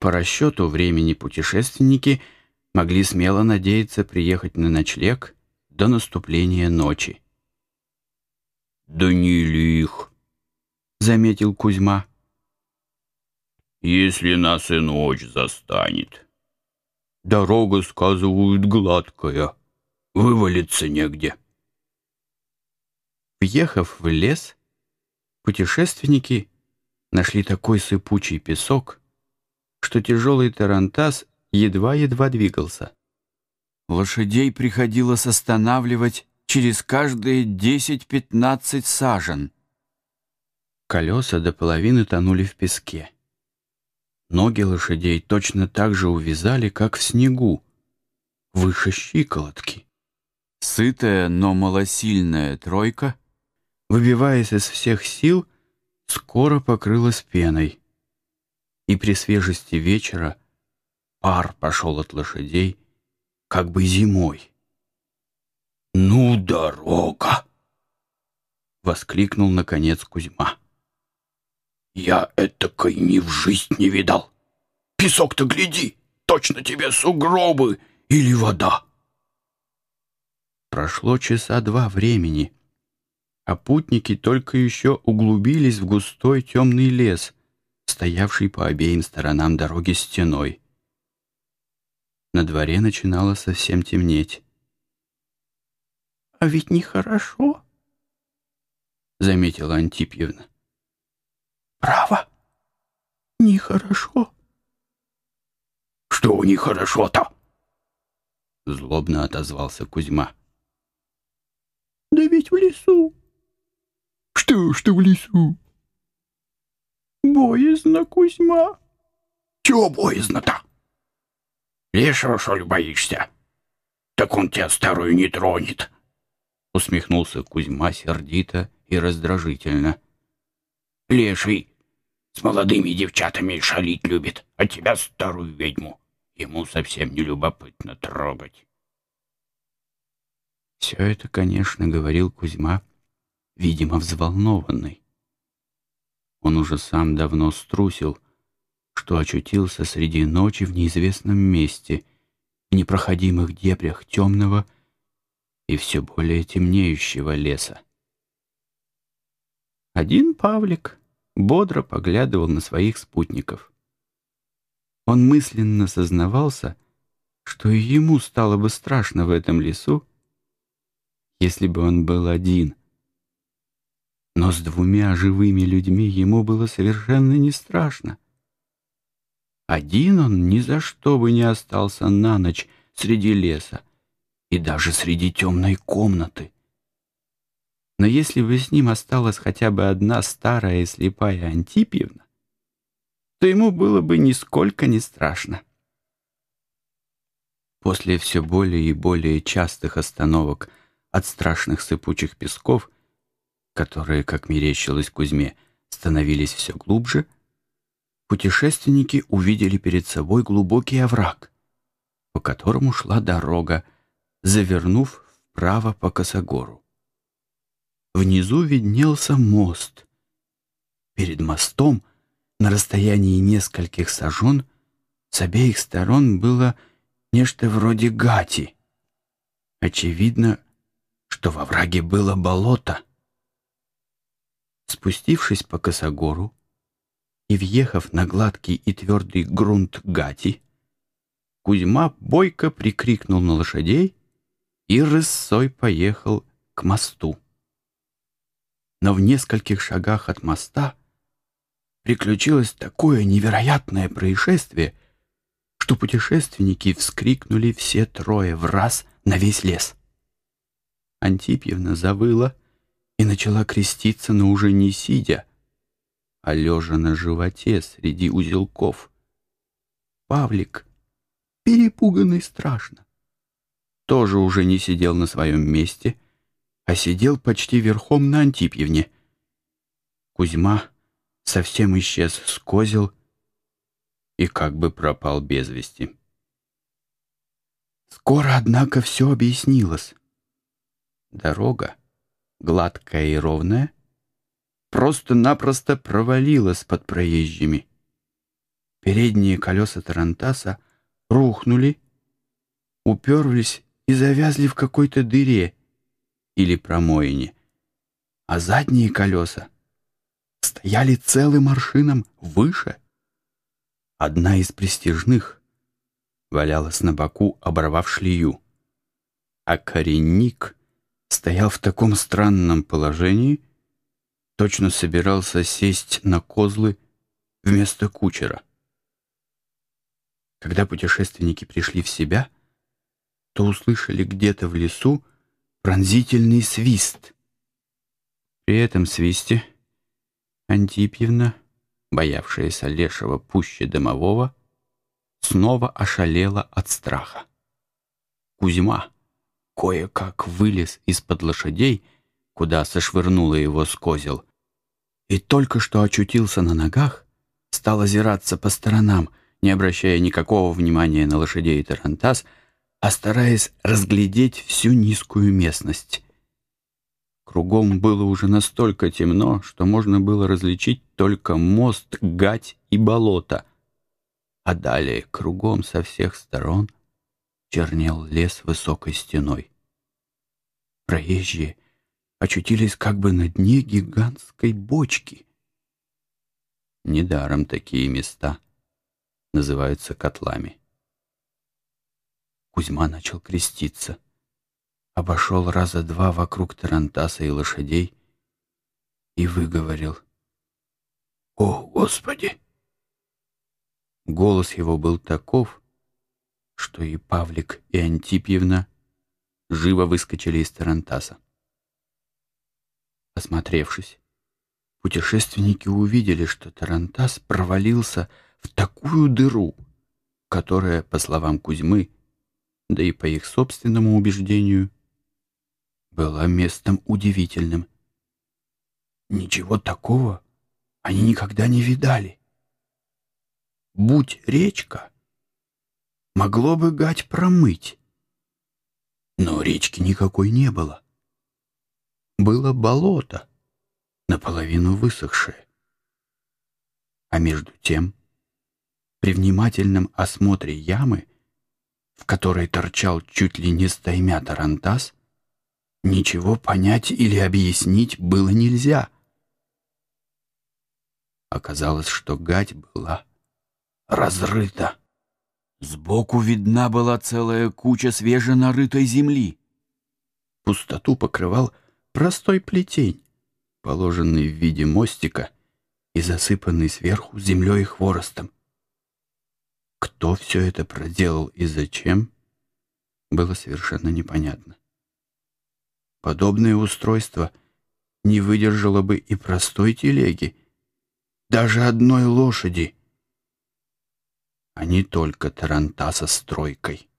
По расчету времени путешественники могли смело надеяться приехать на ночлег до наступления ночи. «Да не лих», — заметил Кузьма. «Если нас и ночь застанет. Дорога, сказывают, гладкая, вывалиться негде». Въехав в лес, путешественники нашли такой сыпучий песок, что тяжелый тарантас едва-едва двигался. Лошадей приходилось останавливать через каждые 10-15 сажен. Колеса до половины тонули в песке. Ноги лошадей точно так же увязали, как в снегу, выше щиколотки. Сытая, но малосильная тройка, выбиваясь из всех сил, скоро покрылась пеной. И при свежести вечера пар пошел от лошадей, как бы зимой. «Ну, дорога!» — воскликнул, наконец, Кузьма. «Я этакой ни в жизнь не видал. Песок-то гляди, точно тебе сугробы или вода!» Прошло часа два времени, а путники только еще углубились в густой темный лес, стоявший по обеим сторонам дороги стеной. На дворе начинало совсем темнеть. «А ведь нехорошо», — заметила Антипьевна. «Право, нехорошо». «Что нехорошо-то?» — злобно отозвался Кузьма. «Да ведь в лесу». «Что, что в лесу?» «Боязно, Кузьма». «Чего боязно-то?» Лешего, что ли, боишься? Так он тебя старую не тронет. Усмехнулся Кузьма сердито и раздражительно. Леший с молодыми девчатами шалить любит, а тебя, старую ведьму, ему совсем не любопытно трогать. Все это, конечно, говорил Кузьма, видимо, взволнованный. Он уже сам давно струсил, что очутился среди ночи в неизвестном месте, в непроходимых дебрях темного и все более темнеющего леса. Один Павлик бодро поглядывал на своих спутников. Он мысленно сознавался, что и ему стало бы страшно в этом лесу, если бы он был один. Но с двумя живыми людьми ему было совершенно не страшно. Один он ни за что бы не остался на ночь среди леса и даже среди темной комнаты. Но если бы с ним осталась хотя бы одна старая и слепая Антипьевна, то ему было бы нисколько не страшно. После все более и более частых остановок от страшных сыпучих песков, которые, как мерещилось Кузьме, становились все глубже, — путешественники увидели перед собой глубокий овраг, по которому шла дорога, завернув вправо по косогору. Внизу виднелся мост. Перед мостом, на расстоянии нескольких сажен, с обеих сторон было нечто вроде гати. Очевидно, что во враге было болото. Спустившись по косогору, и, въехав на гладкий и твердый грунт гати, Кузьма бойко прикрикнул на лошадей и рысой поехал к мосту. Но в нескольких шагах от моста приключилось такое невероятное происшествие, что путешественники вскрикнули все трое в раз на весь лес. Антипьевна завыла и начала креститься, но уже не сидя, а лежа на животе среди узелков. Павлик, перепуганный страшно, тоже уже не сидел на своем месте, а сидел почти верхом на Антипьевне. Кузьма совсем исчез с козел и как бы пропал без вести. Скоро, однако, все объяснилось. Дорога, гладкая и ровная, просто-напросто провалилась под проезжими. Передние колеса Тарантаса рухнули, уперлись и завязли в какой-то дыре или промоине, а задние колеса стояли целым аршином выше. Одна из престижных валялась на боку, оборвав шлею, а коренник стоял в таком странном положении, точно собирался сесть на козлы вместо кучера. Когда путешественники пришли в себя, то услышали где-то в лесу пронзительный свист. При этом свисте Антипьевна, боявшаяся лешего пуще домового, снова ошалела от страха. Кузьма кое-как вылез из-под лошадей, куда сошвырнула его с козел, и только что очутился на ногах, стал озираться по сторонам, не обращая никакого внимания на лошадей и тарантас, а стараясь разглядеть всю низкую местность. Кругом было уже настолько темно, что можно было различить только мост, гать и болото, а далее кругом со всех сторон чернел лес высокой стеной. Проезжие очутились как бы на дне гигантской бочки. Недаром такие места называются котлами. Кузьма начал креститься, обошел раза два вокруг Тарантаса и лошадей и выговорил «О, Господи!» Голос его был таков, что и Павлик, и Антипьевна живо выскочили из Тарантаса. Осмотревшись, путешественники увидели, что Тарантас провалился в такую дыру, которая, по словам Кузьмы, да и по их собственному убеждению, была местом удивительным. Ничего такого они никогда не видали. Будь речка, могло бы гать промыть. Но речки никакой не было. Было болото, наполовину высохшее. А между тем, при внимательном осмотре ямы, в которой торчал чуть ли не стаймя тарантас, ничего понять или объяснить было нельзя. Оказалось, что гать была разрыта. Сбоку видна была целая куча свеженарытой земли. Пустоту покрывал простой плетень, положенный в виде мостика и засыпанный сверху землей и хворостом. Кто все это проделал и зачем, было совершенно непонятно. Подобное устройство не выдержало бы и простой телеги, даже одной лошади, а не только тарантаса с тройкой.